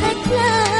太可。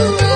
Cukupkah